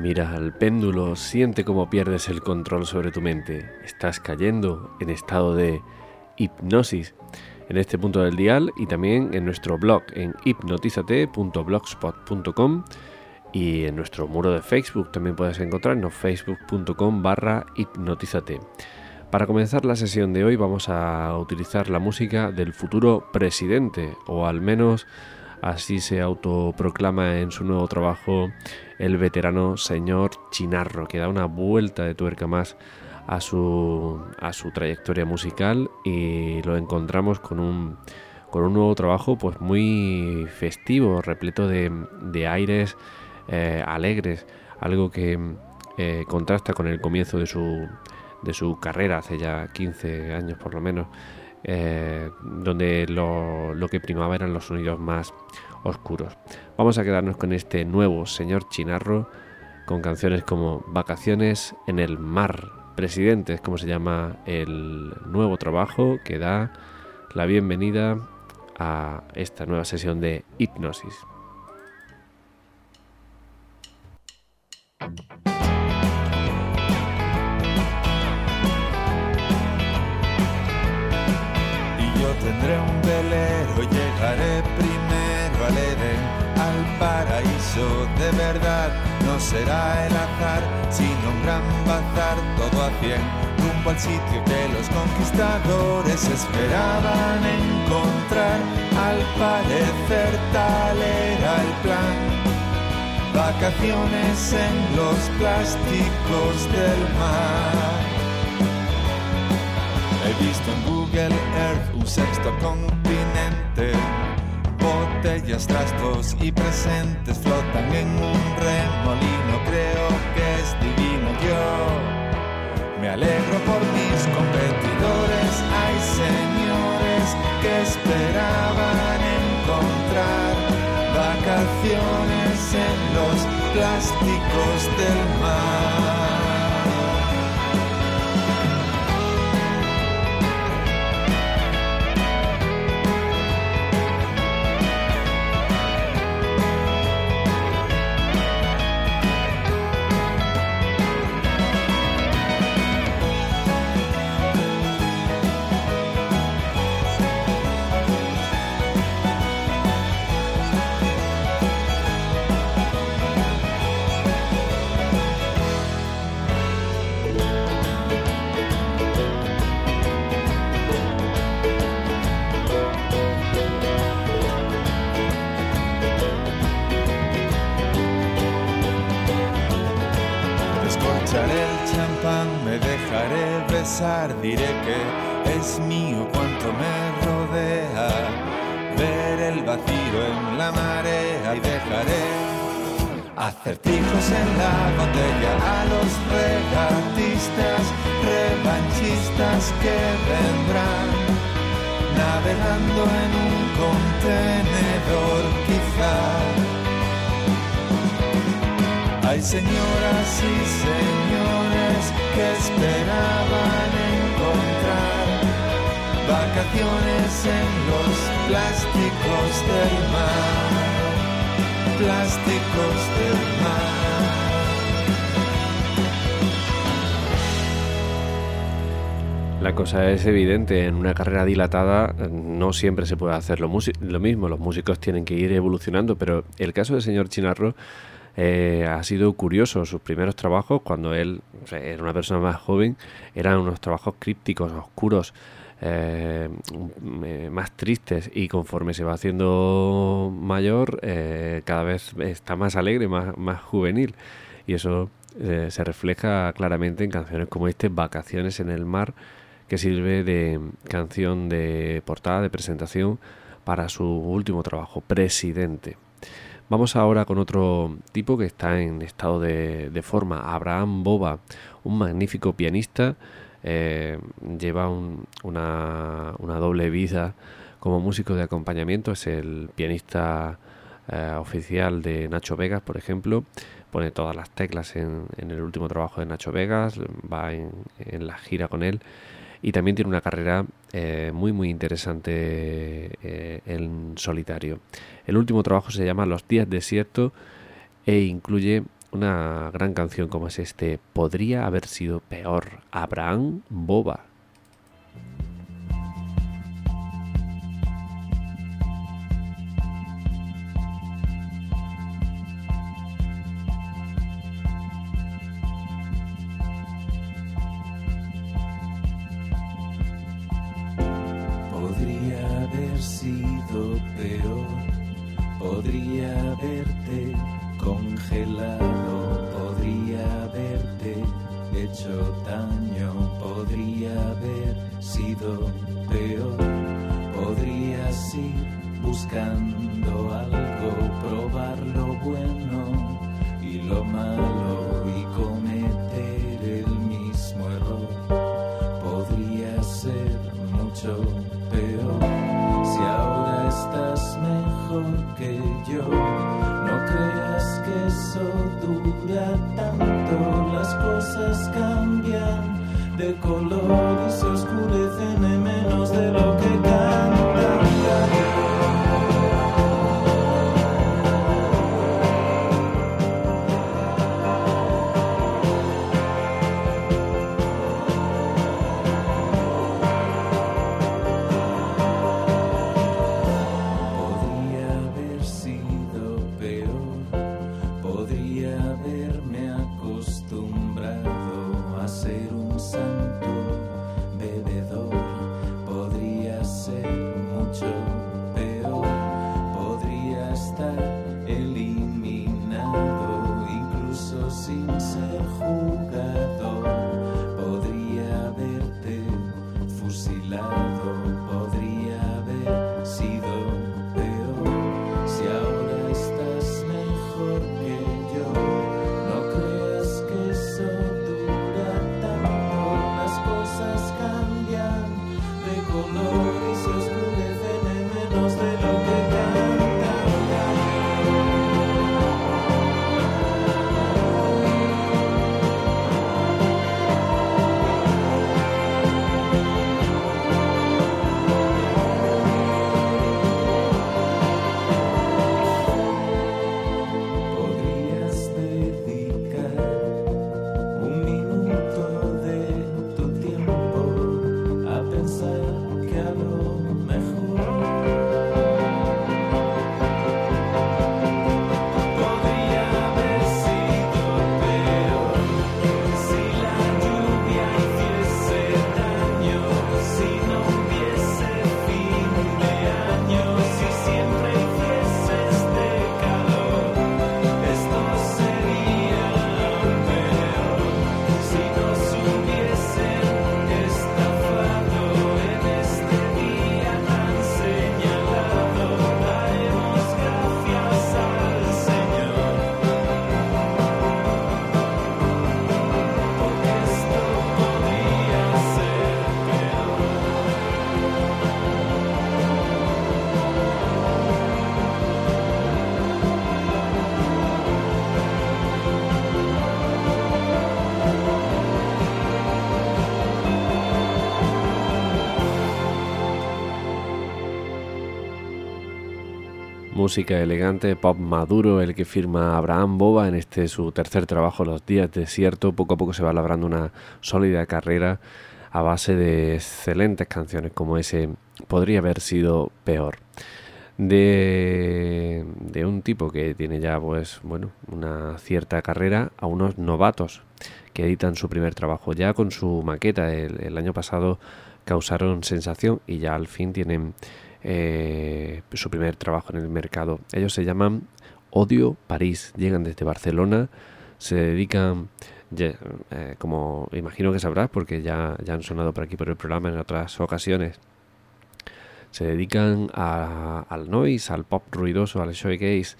Mira al péndulo, siente cómo pierdes el control sobre tu mente. Estás cayendo en estado de hipnosis en este punto del dial y también en nuestro blog en hipnotizate.blogspot.com y en nuestro muro de Facebook también puedes encontrarnos facebook.com barra hipnotizate. Para comenzar la sesión de hoy vamos a utilizar la música del futuro presidente o al menos Así se autoproclama en su nuevo trabajo el veterano señor Chinarro, que da una vuelta de tuerca más a su, a su trayectoria musical y lo encontramos con un, con un nuevo trabajo pues muy festivo, repleto de, aires eh, alegres, algo que eh, contrasta con el comienzo de su, de su carrera hace ya 15 años por lo menos eh, donde lo, lo, que primaba eran los sonidos más oscuros. Vamos a quedarnos con este nuevo señor Chinarro con canciones como Vacaciones en el Mar. Presidente es como se llama el nuevo trabajo que da la bienvenida a esta nueva sesión de hipnosis. Tendré un velero, llegaré primero al Edén, al paraíso de verdad. No será el azar, sino un gran bazar, todo a cien, rumbo al sitio que los conquistadores esperaban encontrar. Al parecer tal era el plan. Vacaciones en los plásticos del mar. He visto en sexto continente. Botellas, trastos y presentes flotan en un remolino. Creo que es divino. Yo me alegro por mis competidores. Hay señores que esperaban encontrar vacaciones en los plásticos del mar. Acertijos en la botella a los regatistas, revanchistas que vendrán navegando en un contenedor quizá. Hay señoras y señores que esperaban encontrar vacaciones en los plásticos del mar, plásticos del mar. La cosa es evidente, en una carrera dilatada no siempre se puede hacer lo, mismo, los músicos tienen que ir evolucionando, pero el caso del señor Chinarro eh, ha sido curioso. Sus primeros trabajos, cuando él era una persona más joven, eran unos trabajos crípticos, oscuros, eh, más tristes y conforme se va haciendo mayor, eh, cada vez está más alegre, más, más juvenil. Y eso se refleja claramente en canciones como este, Vacaciones en el Mar, que sirve de canción de portada, de presentación para su último trabajo, Presidente. Vamos ahora con otro tipo que está en estado de, forma, Abraham Boba, un magnífico pianista, eh, lleva una, doble vida como músico de acompañamiento, es el pianista eh, oficial de Nacho Vegas, por ejemplo, pone todas las teclas en, el último trabajo de Nacho Vegas, va en la gira con él. Y también tiene una carrera eh, muy muy interesante en solitario. El último trabajo se llama Los días desierto e incluye una gran canción como es este, podría haber sido peor. Abraham Boba congelado, podría haberte hecho daño, podría haber sido peor, podrías ir buscando algo, probar lo bueno y lo malo. cosas cambian de color. Música elegante, pop maduro, el que firma Abraham Boba en este su tercer trabajo, Los Días Desierto. Poco a poco se va labrando una sólida carrera a base de excelentes canciones como ese Podría haber sido peor. De, de, un tipo que tiene ya pues bueno una cierta carrera a unos novatos que editan su primer trabajo ya con su maqueta el año pasado causaron sensación y ya al fin tienen eh, su primer trabajo en el mercado. Ellos se llaman Odio París, llegan desde Barcelona, se dedican, eh, como imagino que sabrás, porque ya, ya han sonado por aquí por el programa en otras ocasiones, se dedican al noise, al pop ruidoso, al showcase.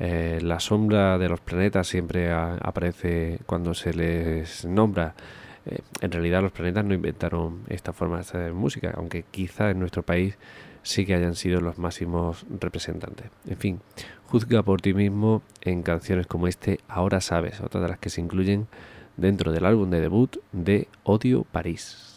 Eh, la sombra de los planetas siempre aparece cuando se les nombra. Eh, en realidad los planetas no inventaron esta forma de hacer música, aunque quizá en nuestro país sí que hayan sido los máximos representantes. En fin, juzga por ti mismo en canciones como este Ahora Sabes, otra de las que se incluyen dentro del álbum de debut de Odio París.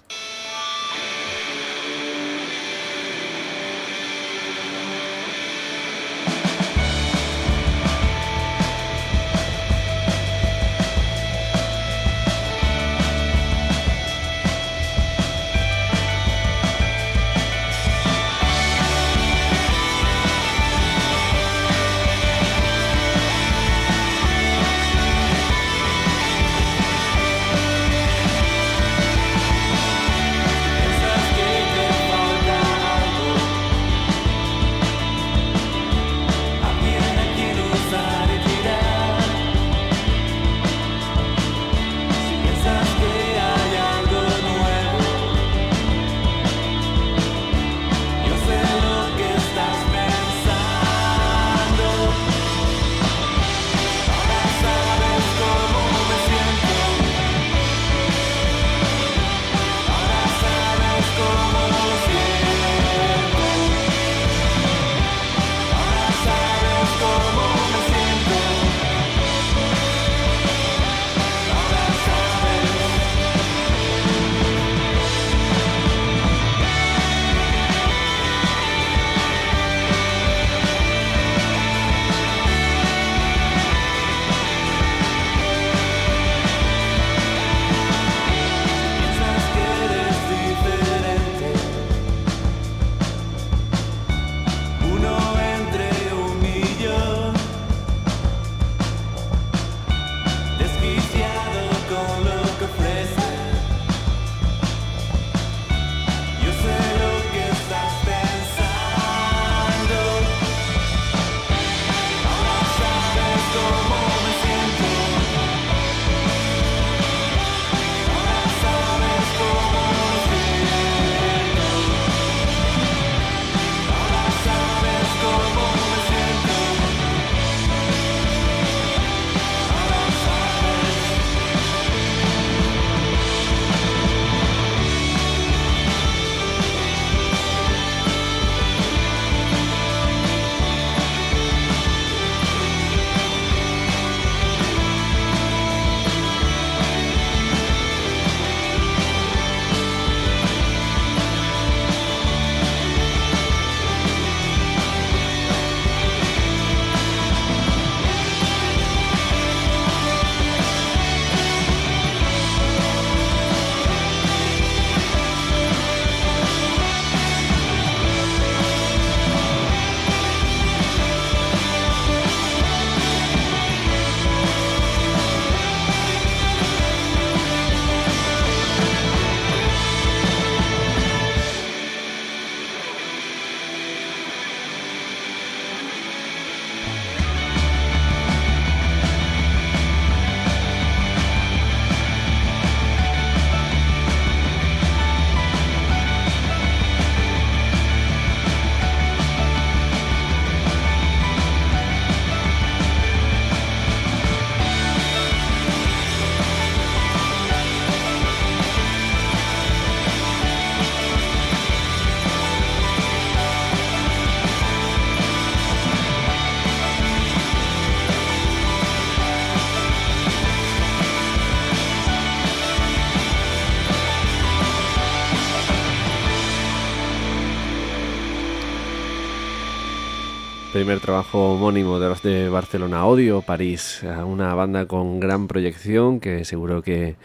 Primer trabajo homónimo de los de Barcelona, Odio París, una banda con gran proyección que seguro que,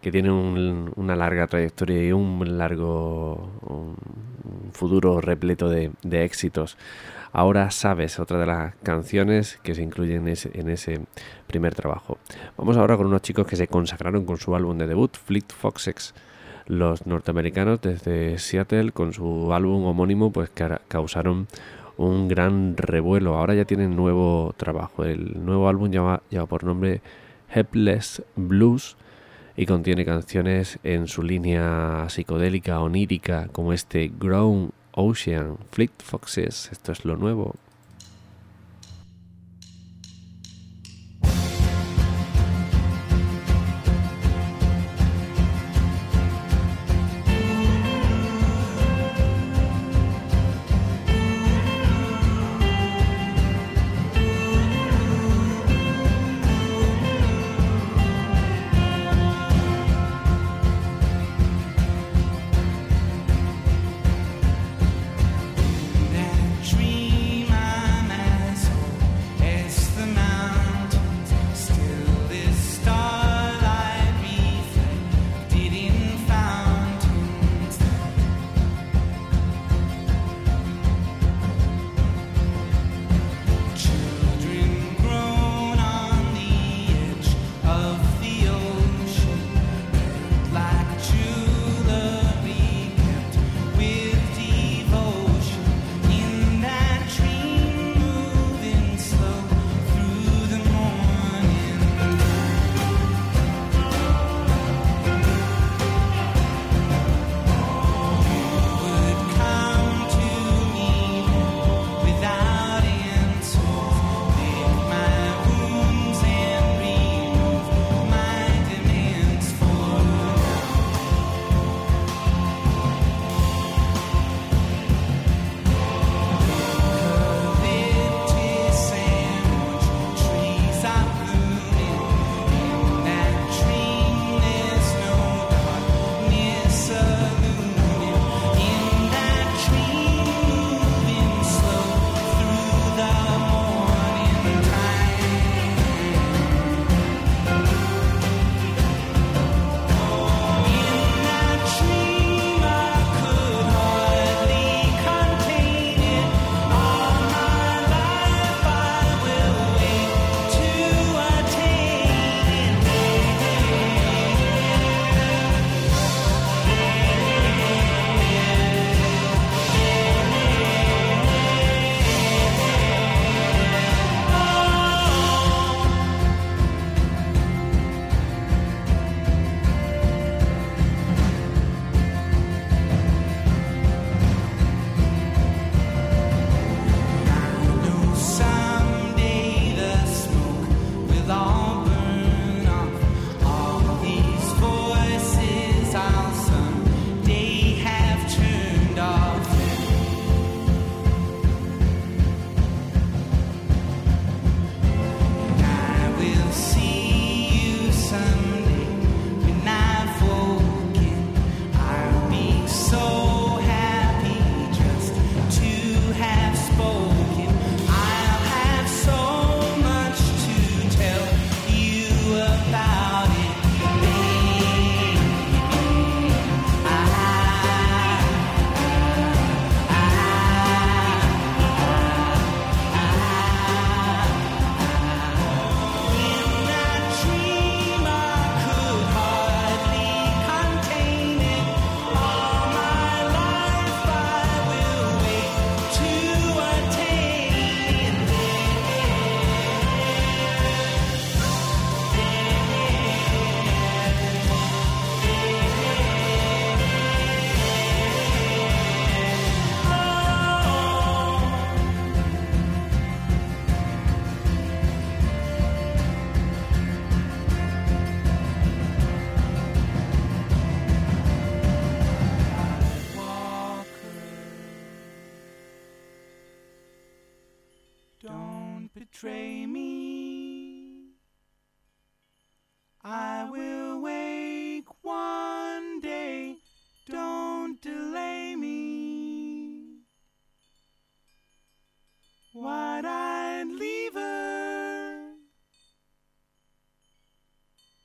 tiene una larga trayectoria y un largo futuro repleto de, éxitos. Ahora sabes, otra de las canciones que se incluyen en ese, en ese, primer trabajo. Vamos ahora con unos chicos que se consagraron con su álbum de debut, Fleet Foxes. Los norteamericanos desde Seattle con su álbum homónimo pues causaron un gran revuelo. Ahora ya tienen nuevo trabajo. El nuevo álbum lleva, lleva por nombre Helpless Blues y contiene canciones en su línea psicodélica, onírica, como este Grown Ocean, Fleet Foxes. Esto es lo nuevo.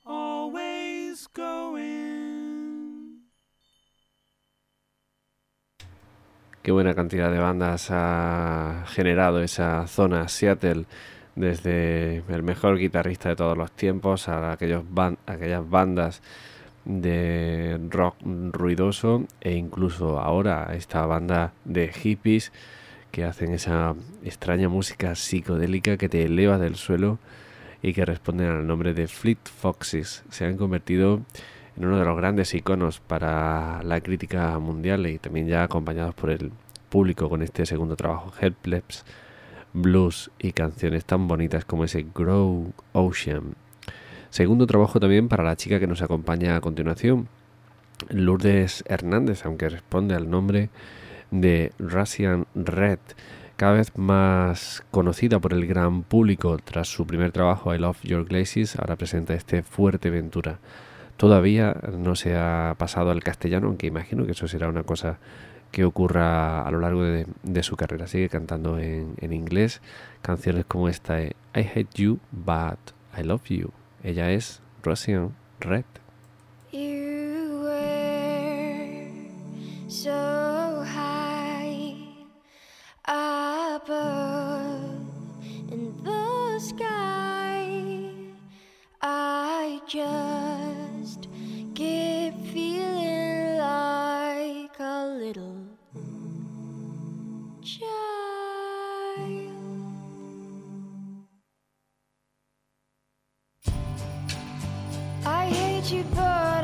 Always going. Qué buena cantidad de bandas ha generado esa zona Seattle desde el mejor guitarrista de todos los tiempos a aquellos aquellas bandas de rock ruidoso e incluso ahora esta banda de hippies que hacen esa extraña música psicodélica que te eleva del suelo y que responden al nombre de Fleet Foxes. Se han convertido en uno de los grandes iconos para la crítica mundial y también ya acompañados por el público con este segundo trabajo, Helpless Blues y canciones tan bonitas como ese Grow Ocean. Segundo trabajo también para la chica que nos acompaña a continuación, Lourdes Hernández, aunque responde al nombre de Russian Red, cada vez más conocida por el gran público tras su primer trabajo I Love Your Glaces, ahora presenta este Fuerte Ventura. Todavía no se ha pasado al castellano, aunque imagino que eso será una cosa que ocurra a lo largo de, su carrera. Sigue cantando en, en inglés canciones como esta I Hate You, But I Love You. Ella es Russian Red. Above in the sky. I just keep feeling like a little child. I hate you, but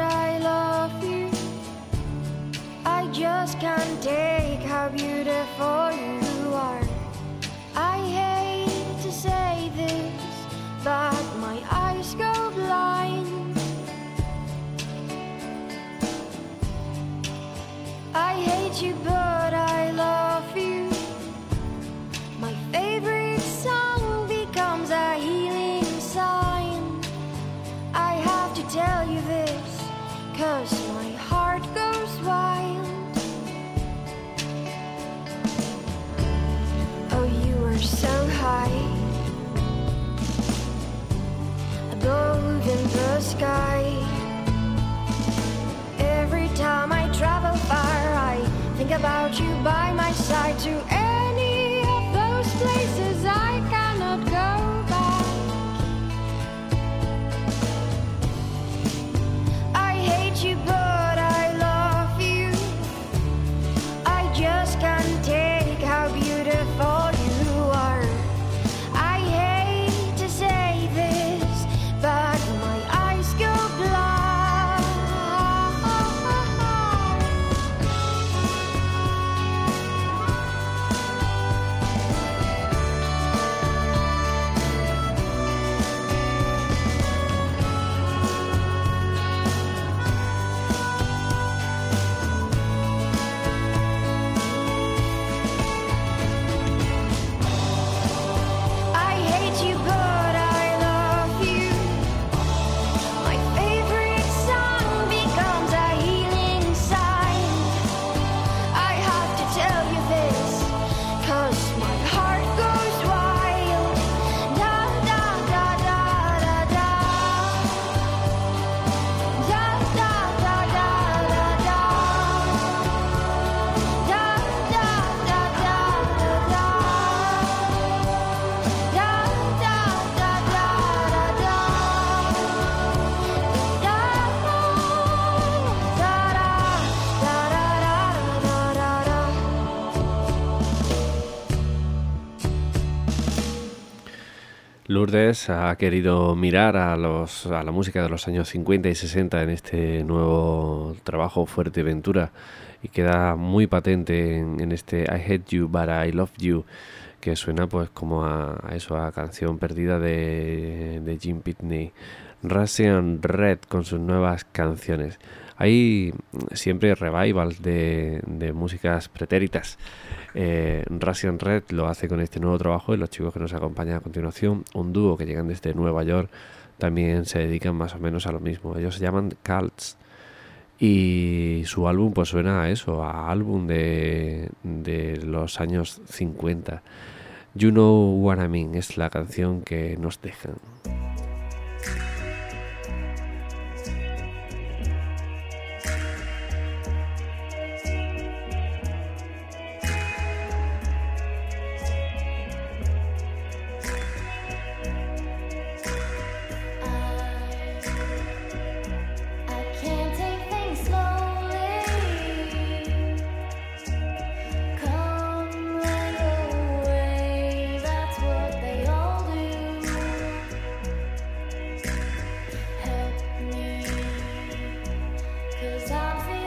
sky. Every time I travel far, I think about you by my side to Lourdes ha querido mirar a, los, a la música de los años 50 y 60 en este nuevo trabajo Fuerteventura y queda muy patente en, este I Hate You But I Love You que suena pues como a, eso, a canción perdida de, de Jim Pitney. Russian Red con sus nuevas canciones. Hay siempre revivals de, de músicas pretéritas. Eh, Russian Red lo hace con este nuevo trabajo y los chicos que nos acompañan a continuación, un dúo que llegan desde Nueva York, también se dedican más o menos a lo mismo. Ellos se llaman Cults y su álbum pues suena a eso, a álbum de, de los años 50. You Know What I Mean es la canción que nos dejan. Cause I'm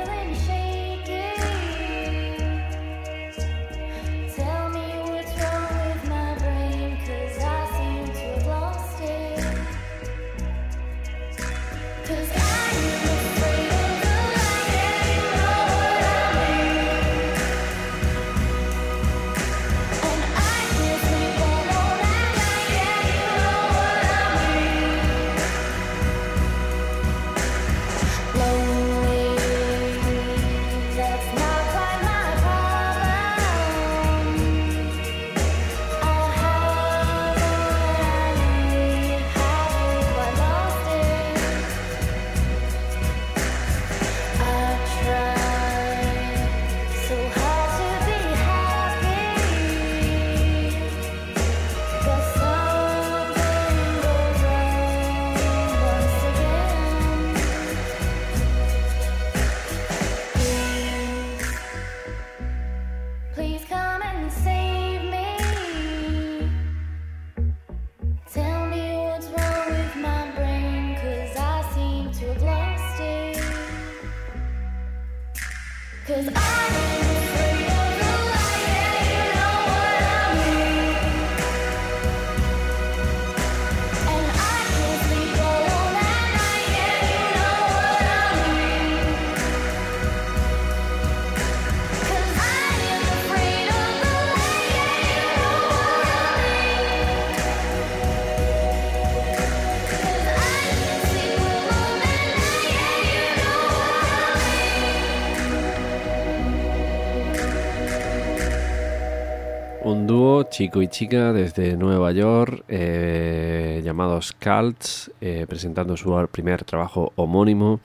chico y chica desde Nueva York eh, llamados Cults, eh, presentando su primer trabajo homónimo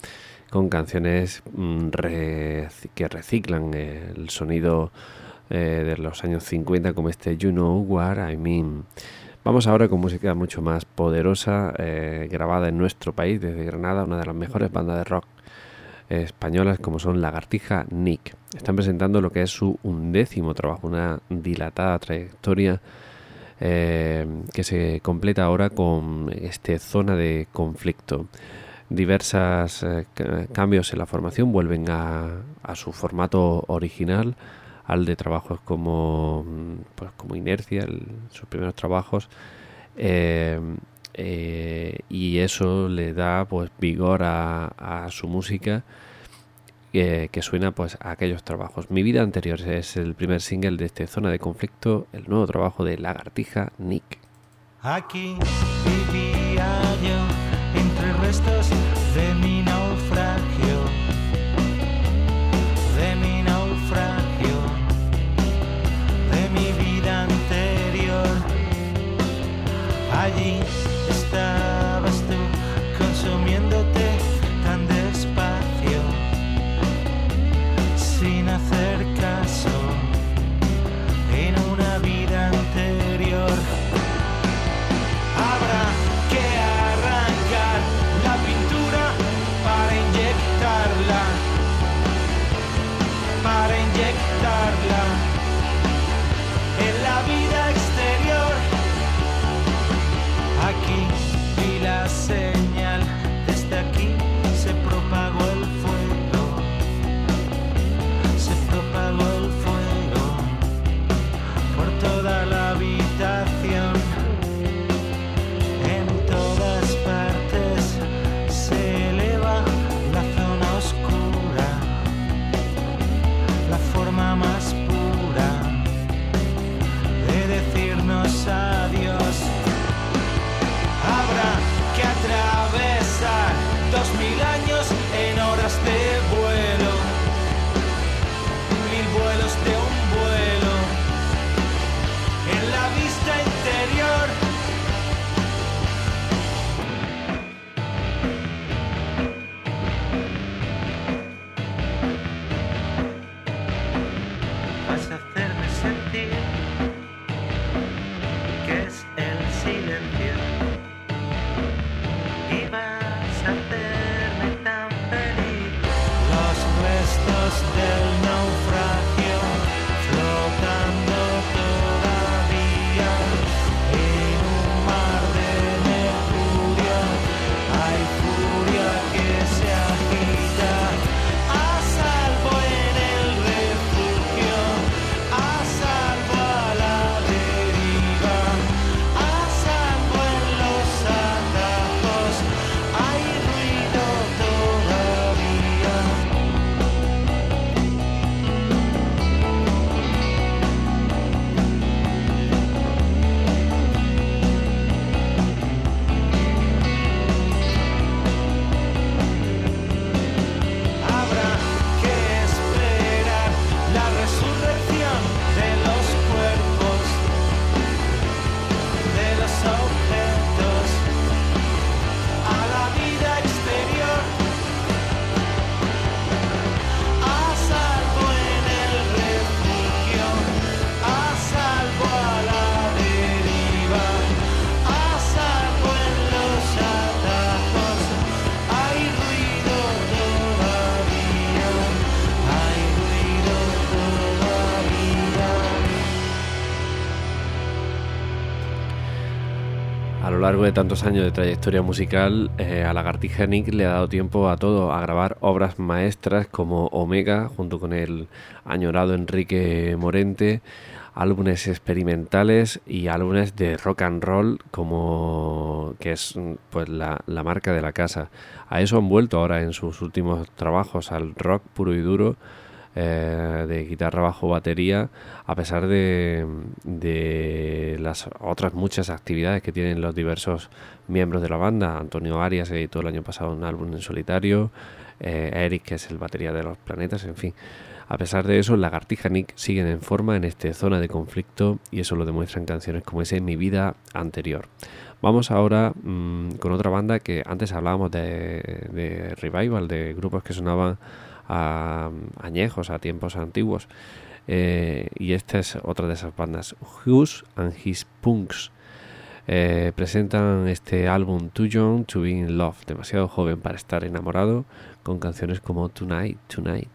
con canciones mm, que reciclan el sonido eh, de los años 50 como este You Know What I Mean. Vamos ahora con música mucho más poderosa, grabada en nuestro país desde Granada, una de las mejores bandas de rock españolas como son Lagartija Nick. Están presentando lo que es su undécimo trabajo, una dilatada trayectoria eh, que se completa ahora con este zona de conflicto. Diversos eh, cambios en la formación vuelven a, su formato original, al de trabajos como, pues, como Inercia, sus primeros trabajos. Eh, y eso le da pues vigor a su música que, suena pues a aquellos trabajos. Mi vida anterior es el primer single de esta zona de conflicto, el nuevo trabajo de Lagartija Nick. De tantos años de trayectoria musical, eh, a Lagartija Nick le ha dado tiempo a todo, a grabar obras maestras como Omega, junto con el añorado Enrique Morente, álbumes experimentales y álbumes de rock and roll como que es pues la marca de la casa. A eso han vuelto ahora en sus últimos trabajos, al rock puro y duro, eh, de guitarra bajo batería, a pesar de, de las otras muchas actividades que tienen los diversos miembros de la banda. Antonio Arias editó el año pasado un álbum en solitario, eh, Eric, que es el batería de los planetas, en fin. A pesar de eso, Lagartija Nick siguen en forma en esta zona de conflicto y eso lo demuestran canciones como ese Mi vida anterior. Vamos ahora mmm, con otra banda que antes hablábamos de, de revival, de grupos que sonaban añejos, a tiempos antiguos. Eh, y esta es otra de esas bandas, Hughes and His Punks. Eh, presentan este álbum Too Young to Be in Love, demasiado joven para estar enamorado, con canciones como Tonight, Tonight.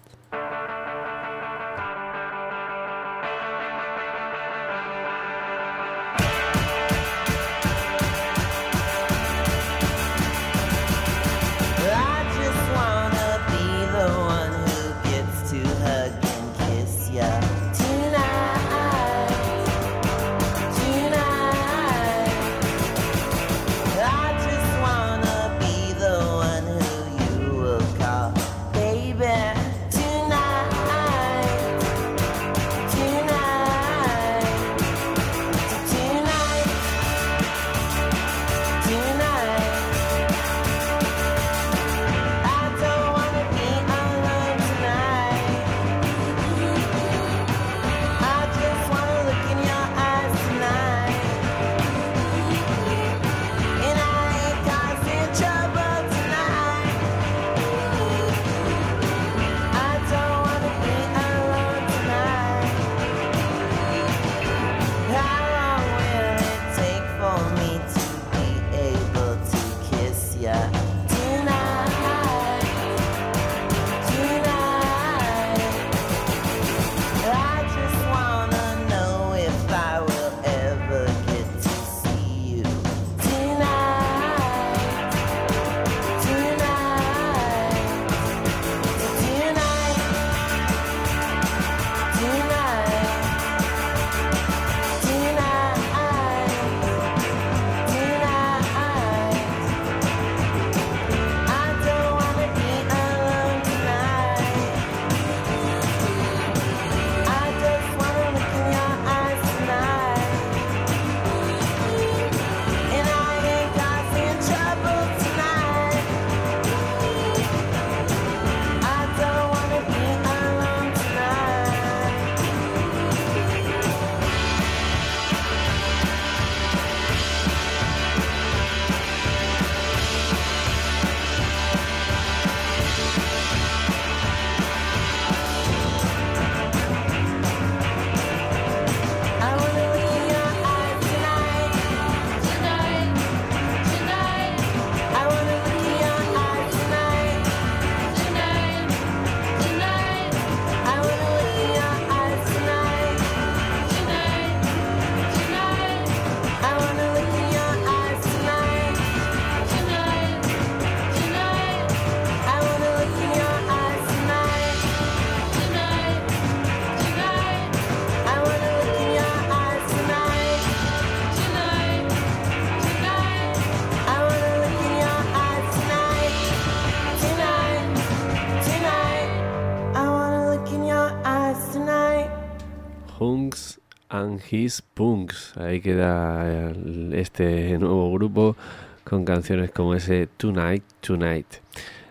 His Punks. Ahí queda este nuevo grupo con canciones como ese Tonight, Tonight.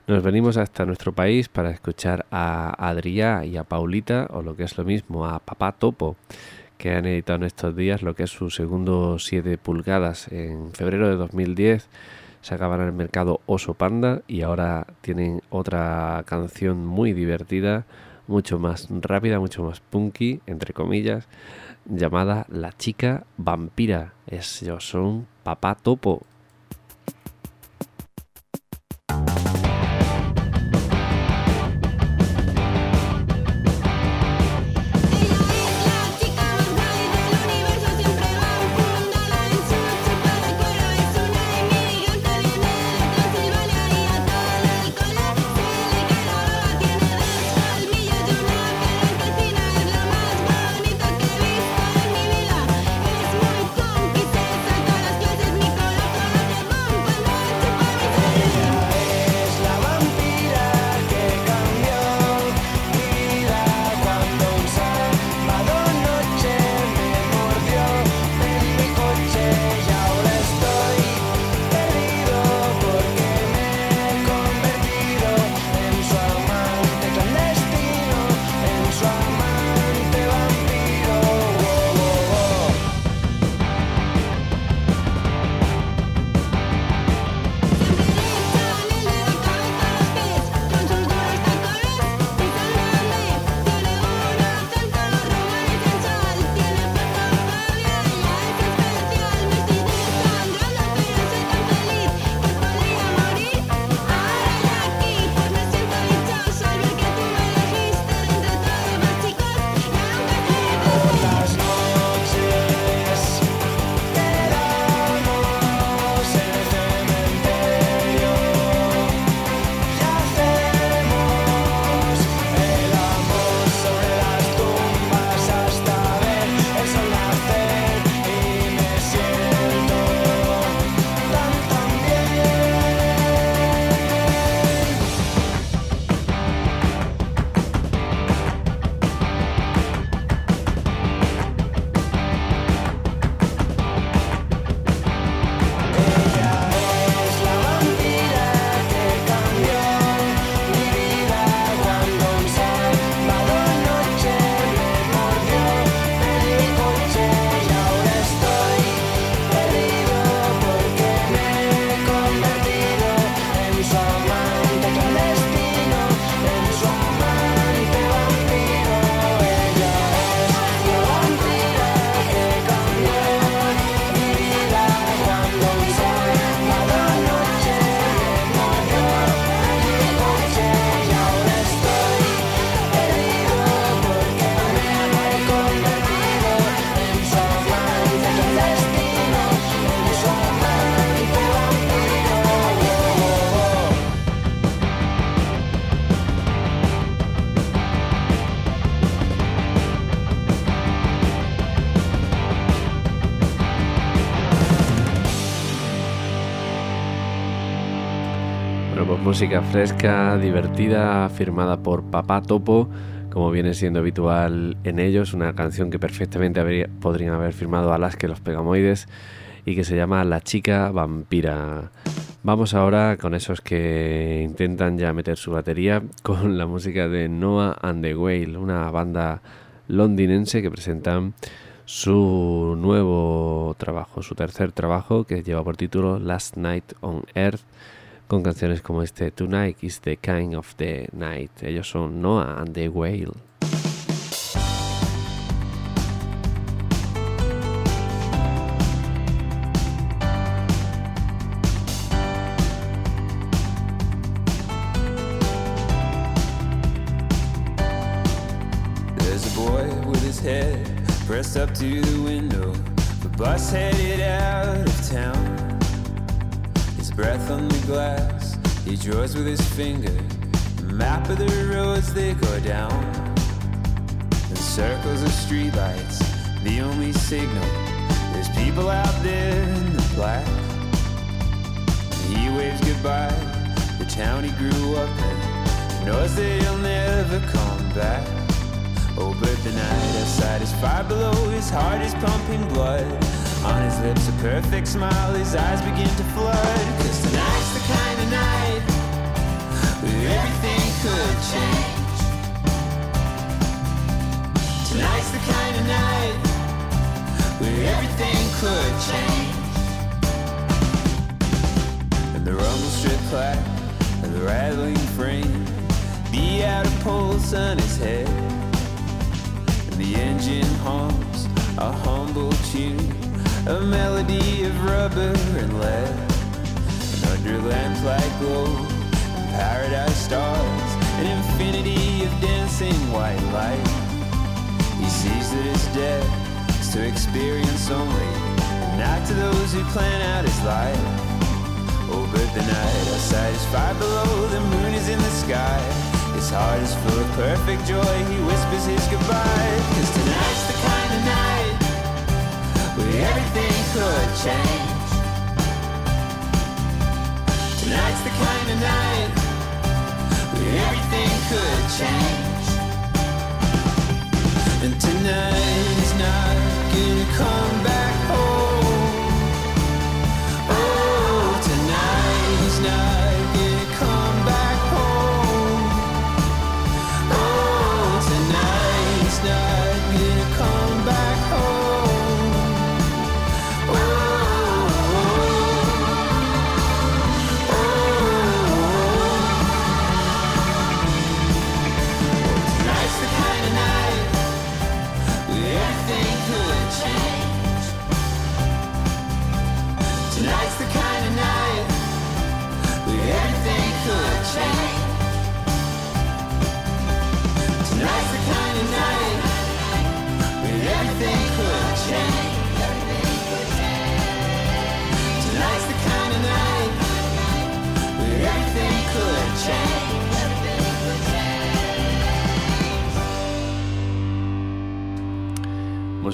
Nos venimos hasta nuestro país para escuchar a Adrià y a Paulita, o lo que es lo mismo, a Papá Topo, que han editado en estos días lo que es su segundo 7 pulgadas. En febrero de 2010 sacaban al mercado Oso Panda y ahora tienen otra canción muy divertida, mucho más rápida, mucho más punky, entre comillas, llamada La chica vampira. Ellos son Papá Topo. Música fresca, divertida, firmada por Papá Topo, como viene siendo habitual en ellos, una canción que perfectamente habría- podrían haber firmado Alaska y los Pegamoides y que se llama La chica vampira. Vamos ahora con esos que intentan ya meter su batería con la música de Noah and the Whale, una banda londinense que presentan su nuevo trabajo, su tercer trabajo que lleva por título Last Night on Earth con canciones como este Tonight is the kind of the night. Ellos son Noah and the Whale. Up to the window. The bus headed out of town. Breath on the glass, he draws with his finger the map of the roads they go down. And circles of streetlights, the only signal. There's people out there in the black. He waves goodbye, the town he grew up in. Knows that he'll never come back. Oh, but the night outside is far below. His heart is pumping blood. On his lips, a perfect smile. His eyes begin to flood. Cause tonight's the kind of night where everything could change. Tonight's the kind of night where everything could change. And the rumble strip clack and the rattling frame the out a pulse on his head. And the engine hums a humble tune, a melody of rubber and lead. And under lamplight glow and paradise stars, an infinity of dancing white light. He sees that his death is to experience only, not to those who plan out his life. Oh, but the night outside is far below, the moon is in the sky. His heart is full of perfect joy, he whispers his goodbye. Cause tonight's where everything could change. Tonight's the kind of night where everything could change. And tonight is not gonna come back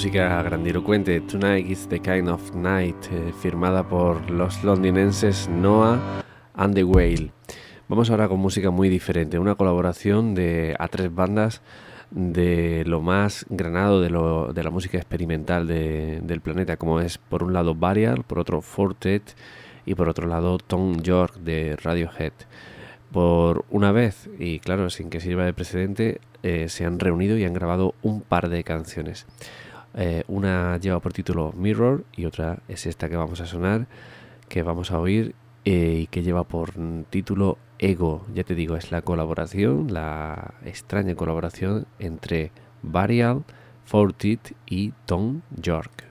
Música grandilocuente, Tonight is the Kind of Night, eh, firmada por los londinenses Noah and the Whale. Vamos ahora con música muy diferente, una colaboración de a tres bandas de lo más granado de, lo- de la música experimental de- del planeta, como es por un lado Burial, por otro Fortet y por otro lado Tom York de Radiohead. Por una vez, y claro, sin que sirva de precedente, eh, se han reunido y han grabado un par de canciones. Eh, una lleva por título Mirror y otra es esta que vamos a sonar, que vamos a oír eh, y que lleva por título Ego. Ya te digo, es la colaboración, la extraña colaboración entre Burial, Fortit y Tom York.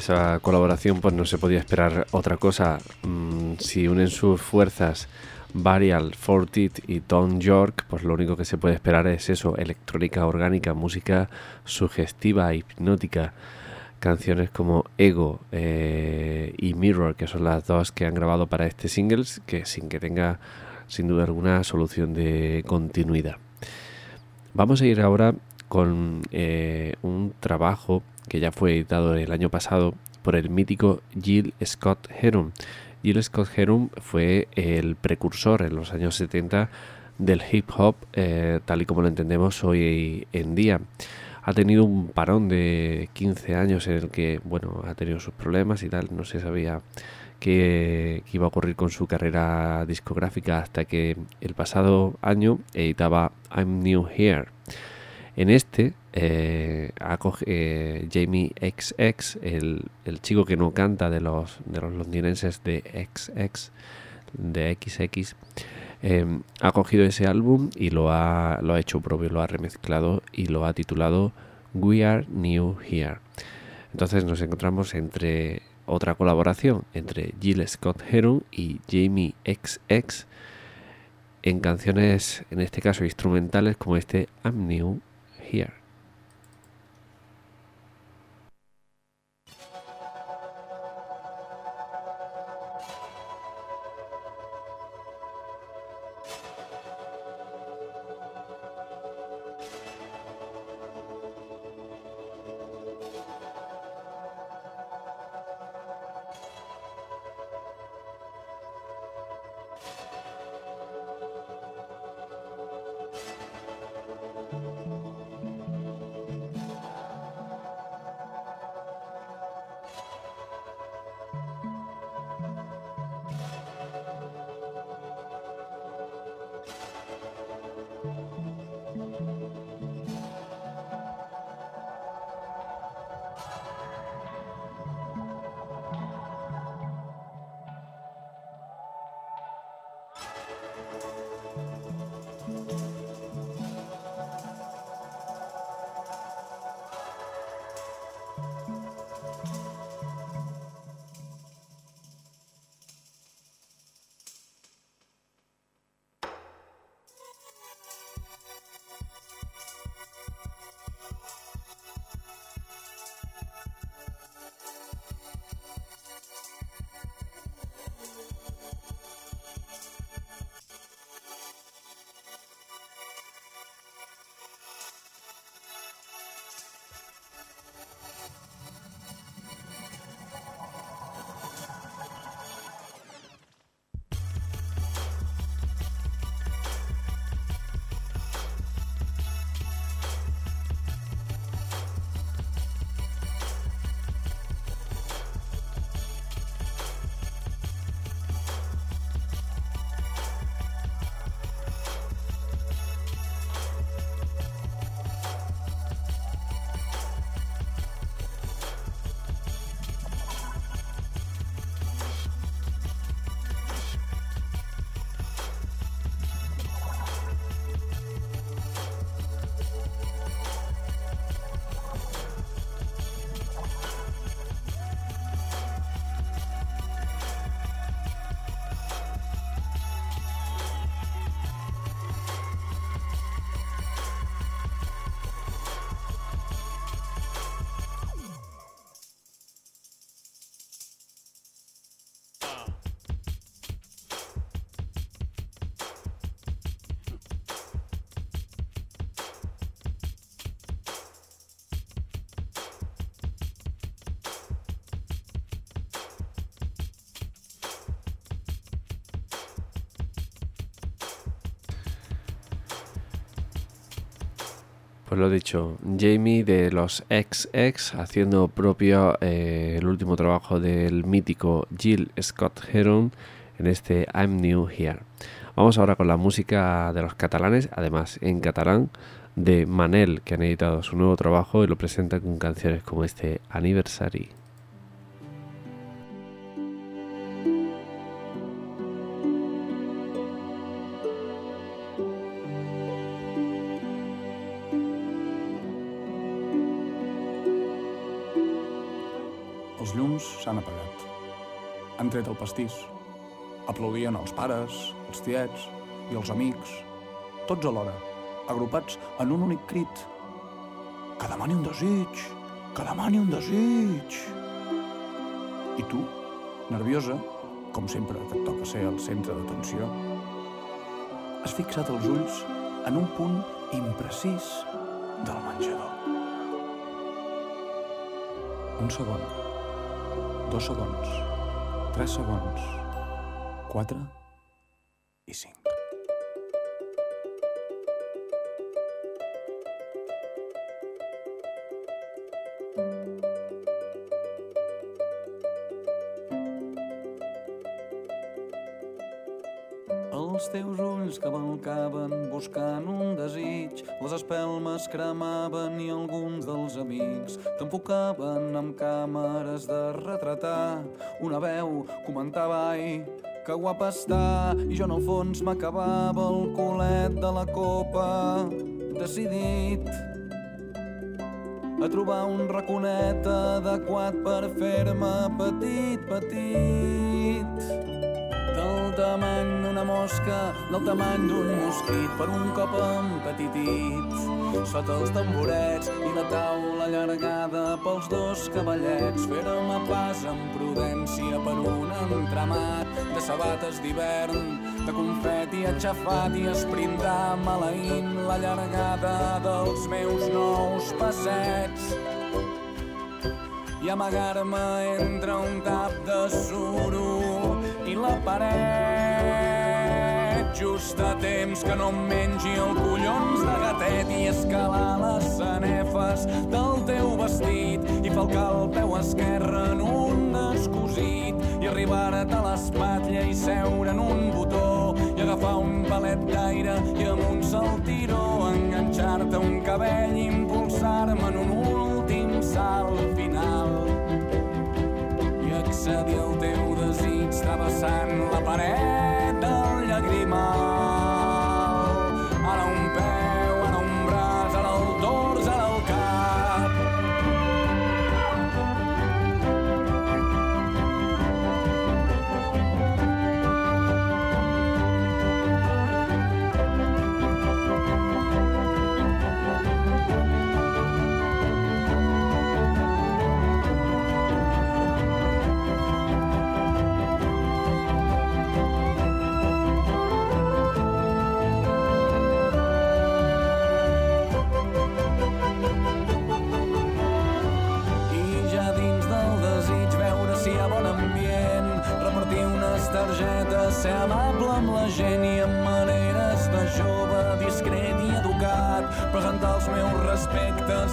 Esa colaboración pues no se podía esperar otra cosa. Mm, si unen sus fuerzas Varial, Fortit y Tom York, pues lo único que se puede esperar es eso, electrónica orgánica, música sugestiva, hipnótica. Canciones como Ego eh, y Mirror, que son las dos que han grabado para este singles, que sin que tenga sin duda alguna solución de continuidad. Vamos a ir ahora con eh, un trabajo que ya fue editado el año pasado por el mítico Jill Scott Heron. Jill Scott Heron fue el precursor en los años 70 del hip hop eh, tal y como lo entendemos hoy en día. Ha tenido un parón de 15 años en el que, bueno, ha tenido sus problemas y tal, no se sabía qué, qué iba a ocurrir con su carrera discográfica hasta que el pasado año editaba I'm New Here. En este, eh, acoge, eh, Jamie XX, el, el, chico que no canta de los, de los londinenses de XX, de XX, eh, ha cogido ese álbum y lo ha, lo ha hecho propio, lo ha remezclado y lo ha titulado We Are New Here. Entonces nos encontramos entre otra colaboración entre Jill Scott Heron y Jamie XX en canciones, en este caso instrumentales como este I'm New Here. Pues lo dicho, Jamie de los XX haciendo propio eh, el último trabajo del mítico Jill Scott Heron en este I'm New Here. Vamos ahora con la música de los catalanes, además en catalán, de Manel, que han editado su nuevo trabajo y lo presentan con canciones como este Anniversary. Pares, els tiets i els amics, tots alhora, agrupats en un únic crit. Que demani un desig! Que demani un desig! I tu, nerviosa, com sempre que et toca ser el centre d'atenció, has fixat els ulls en un punt imprecís del menjador. Un segon, dos segons, tres segons, quatre i cinc. Els teus ulls cavalcaven buscant un desig, les espelmes cremaven i alguns dels amics t'enfocaven amb càmeres de retratar. Una veu comentava, ai, que guapa està, i jo en el fons m'acabava el culet de la copa, decidit a trobar un raconet adequat per fer-me petit, petit. Del tamany d'una mosca, del tamany d'un mosquit, per un cop empetitit. Sota els tamborets i la taula allargada pels dos cavallets, fèrem a pas amb prudència per un entramat de sabates d'hivern, de confeti aixafat i esprintar maleint la llargada dels meus nous passets. I amagar-me entre un tap de suro i la paret just a temps que no em mengi el collons de gatet i escalar les sanefes del vestit i falcar el peu esquerre en un descosit i arribar-te a l'espatlla i seure en un botó i agafar un palet d'aire i amb un saltiró enganxar-te un cabell i impulsar-me en un últim salt final i accedir al teu desig travessant la paret del llagrimal.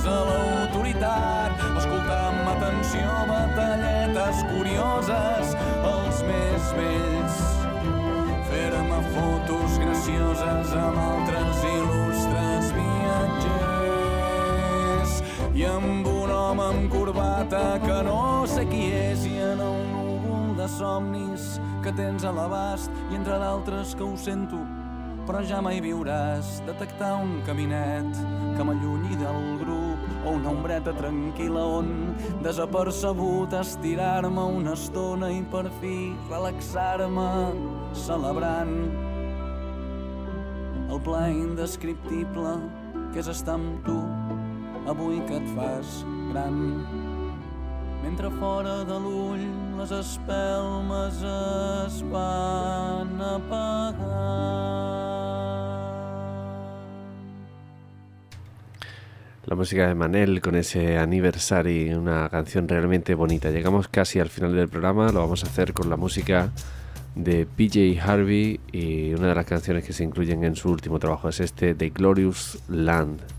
A l'autoritat, escoltar amb atenció batalletes curioses, els més vells, fer-me fotos gracioses amb altres il·lustres viatgers. I amb un home amb corbata que no sé qui és i en el núvol de somnis que tens a l'abast i entre d'altres que ho sento però ja mai viuràs detectar un caminet que m'allunyi del o una ombreta tranquil·la on desapercebut estirar-me una estona i per fi relaxar-me celebrant el pla indescriptible que és estar amb tu avui que et fas gran. Mentre fora de l'ull les espelmes es van apagant. La música de Manel con ese Anniversary, una canción realmente bonita. Llegamos casi al final del programa, lo vamos a hacer con la música de PJ Harvey y una de las canciones que se incluyen en su último trabajo es este The Glorious Land.